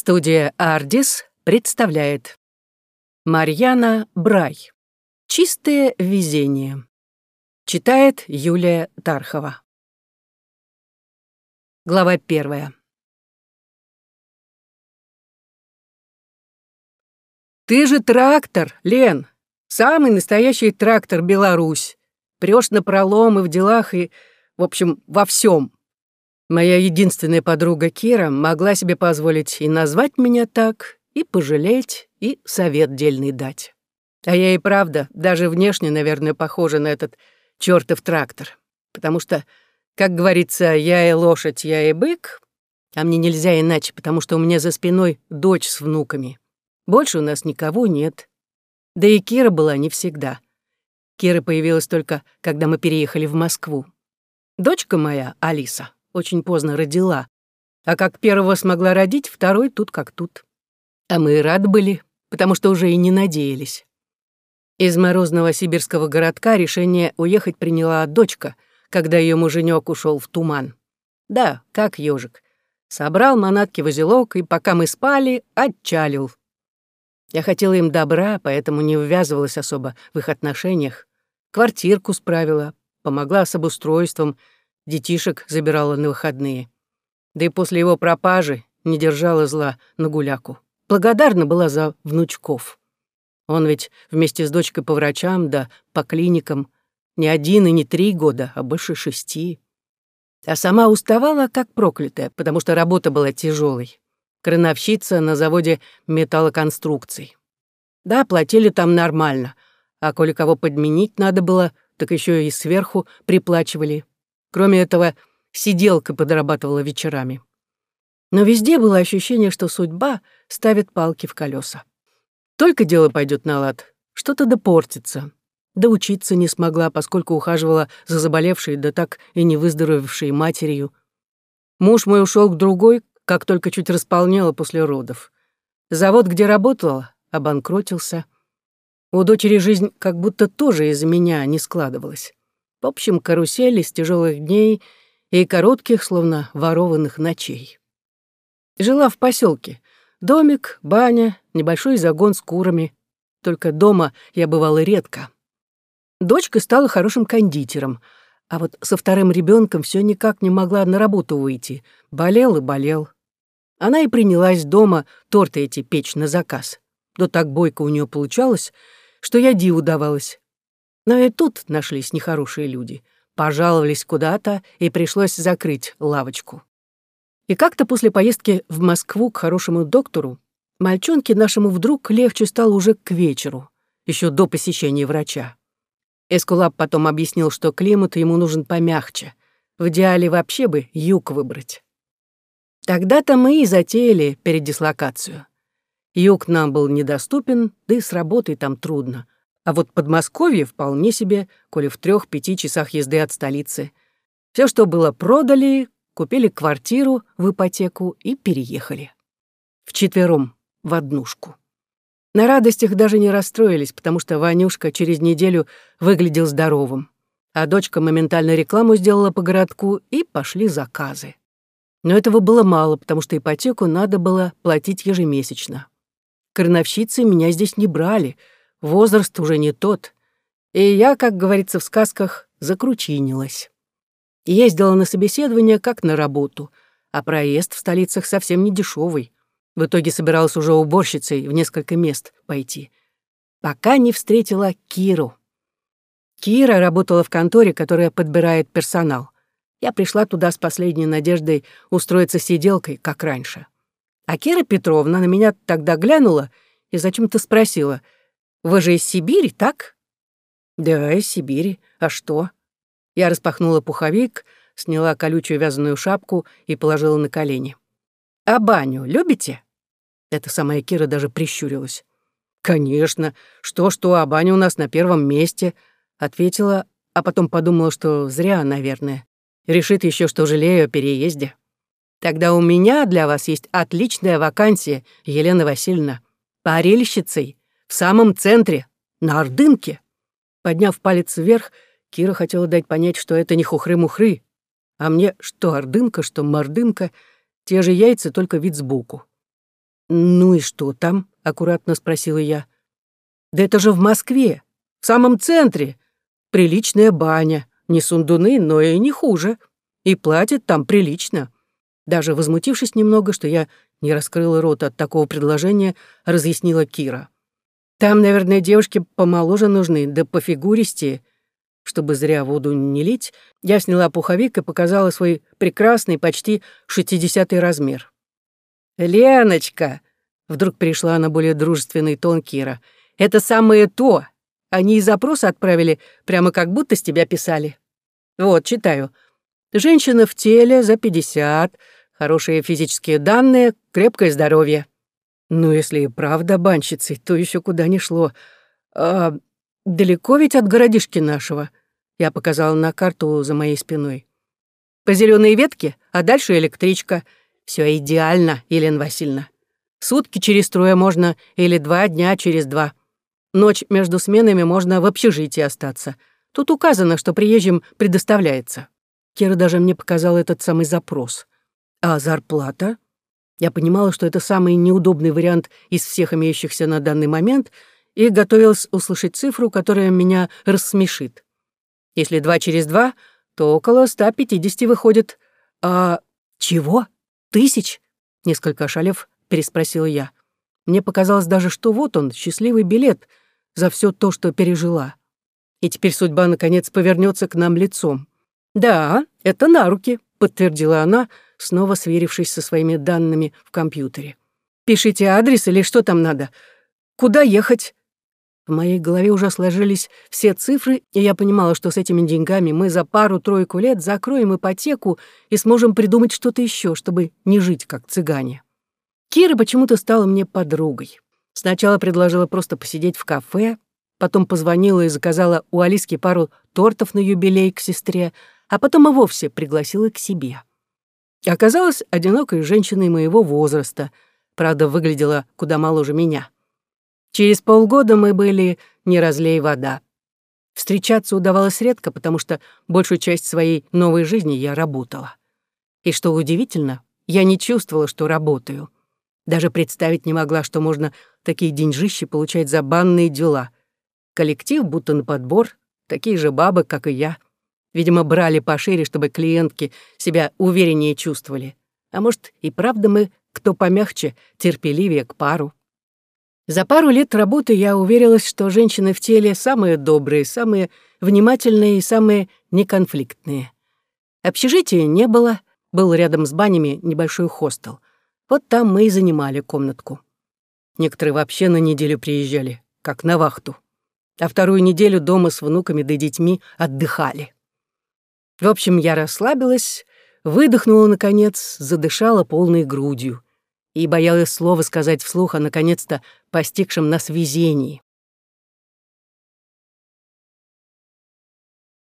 Студия «Ардис» представляет Марьяна Брай «Чистое везение» Читает Юлия Тархова Глава первая «Ты же трактор, Лен! Самый настоящий трактор Беларусь! Прёшь на пролом и в делах, и, в общем, во всем. Моя единственная подруга Кира могла себе позволить и назвать меня так, и пожалеть, и совет дельный дать. А я и правда, даже внешне, наверное, похожа на этот чертов трактор. Потому что, как говорится, я и лошадь, я и бык, а мне нельзя иначе, потому что у меня за спиной дочь с внуками. Больше у нас никого нет. Да и Кира была не всегда. Кира появилась только, когда мы переехали в Москву. Дочка моя, Алиса, очень поздно родила. А как первого смогла родить, второй тут как тут. А мы и рады были, потому что уже и не надеялись. Из морозного сибирского городка решение уехать приняла дочка, когда ее муженек ушел в туман. Да, как ежик. Собрал манатки в узелок, и пока мы спали, отчалил. Я хотела им добра, поэтому не ввязывалась особо в их отношениях. Квартирку справила, помогла с обустройством — детишек забирала на выходные. Да и после его пропажи не держала зла на гуляку. Благодарна была за внучков. Он ведь вместе с дочкой по врачам, да по клиникам не один и не три года, а больше шести. А сама уставала, как проклятая, потому что работа была тяжелой. Крановщица на заводе металлоконструкций. Да, платили там нормально, а коли кого подменить надо было, так еще и сверху приплачивали. Кроме этого, сиделка подрабатывала вечерами. Но везде было ощущение, что судьба ставит палки в колеса. Только дело пойдет на лад, что-то да портится. Да учиться не смогла, поскольку ухаживала за заболевшей, да так и не выздоровевшей матерью. Муж мой ушел к другой, как только чуть располнела после родов. Завод, где работала, обанкротился. У дочери жизнь как будто тоже из-за меня не складывалась. В общем, карусель из тяжелых дней и коротких, словно ворованных ночей. Жила в поселке. Домик, баня, небольшой загон с курами. Только дома я бывала редко. Дочка стала хорошим кондитером, а вот со вторым ребенком все никак не могла на работу выйти. Болел и болел. Она и принялась дома торты эти печь на заказ. Да так бойко у нее получалось, что я диву давалась. Но и тут нашлись нехорошие люди. Пожаловались куда-то, и пришлось закрыть лавочку. И как-то после поездки в Москву к хорошему доктору мальчонке нашему вдруг легче стало уже к вечеру, еще до посещения врача. Эскулап потом объяснил, что климат ему нужен помягче. В идеале вообще бы юг выбрать. Тогда-то мы и затеяли передислокацию. Юг нам был недоступен, да и с работой там трудно — а вот Подмосковье вполне себе, коли в трех-пяти часах езды от столицы. Все, что было, продали, купили квартиру в ипотеку и переехали. Вчетвером, в однушку. На радостях даже не расстроились, потому что Ванюшка через неделю выглядел здоровым. А дочка моментально рекламу сделала по городку, и пошли заказы. Но этого было мало, потому что ипотеку надо было платить ежемесячно. Крановщицы меня здесь не брали — возраст уже не тот, и я, как говорится в сказках, закручинилась. Ездила на собеседование как на работу, а проезд в столицах совсем не дешевый. В итоге собиралась уже уборщицей в несколько мест пойти. Пока не встретила Киру. Кира работала в конторе, которая подбирает персонал. Я пришла туда с последней надеждой устроиться сиделкой, как раньше. А Кира Петровна на меня тогда глянула и зачем-то спросила — вы же из Сибири, так?» «Да, из Сибири. А что?» Я распахнула пуховик, сняла колючую вязаную шапку и положила на колени. «А баню любите?» Эта самая Кира даже прищурилась. «Конечно. Что-что, а баня у нас на первом месте», — ответила, а потом подумала, что зря, наверное. Решит еще, что жалею о переезде. «Тогда у меня для вас есть отличная вакансия, Елена Васильевна. Парильщицей в самом центре, на Ордынке. Подняв палец вверх, Кира хотела дать понять, что это не хухры-мухры, а мне что Ордынка, что Мордынка, те же яйца, только вид сбоку. «Ну и что там?» — аккуратно спросила я. «Да это же в Москве, в самом центре. Приличная баня, не сундуны, но и не хуже. И платят там прилично». Даже возмутившись немного, что я не раскрыла рот от такого предложения, разъяснила Кира. «Там, наверное, девушки помоложе нужны, да по фигуристее. Чтобы зря воду не лить, я сняла пуховик и показала свой прекрасный, почти шестидесятый размер. «Леночка!» — вдруг перешла на более дружественный тон Кира. «Это самое то! Они и запрос отправили, прямо как будто с тебя писали. Вот, читаю. Женщина в теле за пятьдесят, хорошие физические данные, крепкое здоровье. Ну, если и правда банщицы, то еще куда ни шло. А, далеко ведь от городишки нашего?» Я показала на карту за моей спиной. «По зеленой ветке, а дальше электричка — все идеально, Елена Васильевна. Сутки через трое можно или два дня через два. Ночь между сменами можно в общежитии остаться. Тут указано, что приезжим предоставляется. Кира даже мне показал этот самый запрос. А зарплата? Я понимала, что это самый неудобный вариант из всех имеющихся на данный момент, и готовилась услышать цифру, которая меня рассмешит. Если два через два, то около 150 выходит. А чего? «Тысяч?» — несколько ошалев переспросила я. Мне показалось даже, что вот он, счастливый билет за все то, что пережила. И теперь судьба, наконец, повернется к нам лицом. «Да, это на руки», — подтвердила она, снова сверившись со своими данными в компьютере. «Пишите адрес или что там надо? Куда ехать?» В моей голове уже сложились все цифры, и я понимала, что с этими деньгами мы за пару-тройку лет закроем ипотеку и сможем придумать что-то еще, чтобы не жить как цыгане. Кира почему-то стала мне подругой. Сначала предложила просто посидеть в кафе, потом позвонила и заказала у Алиски пару тортов на юбилей к сестре, а потом и вовсе пригласила к себе. Оказалась одинокой женщиной моего возраста, правда, выглядела куда моложе меня. Через полгода мы были не разлей вода. Встречаться удавалось редко, потому что большую часть своей новой жизни я работала. И что удивительно, я не чувствовала, что работаю. Даже представить не могла, что можно такие деньжищи получать за банные дела. Коллектив будто на подбор, такие же бабы, как и я. Видимо, брали пошире, чтобы клиентки себя увереннее чувствовали. А может, и правда мы, кто помягче, терпеливее к пару. За пару лет работы я уверилась, что женщины в теле самые добрые, самые внимательные и самые неконфликтные. Общежития не было, был рядом с банями небольшой хостел. Вот там мы и занимали комнатку. Некоторые вообще на неделю приезжали, как на вахту. А вторую неделю дома с внуками да детьми отдыхали. В общем, я расслабилась, выдохнула, наконец, задышала полной грудью и боялась слова сказать вслух о наконец-то постигшем нас везении.